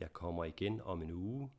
Jeg kommer igen om en uge.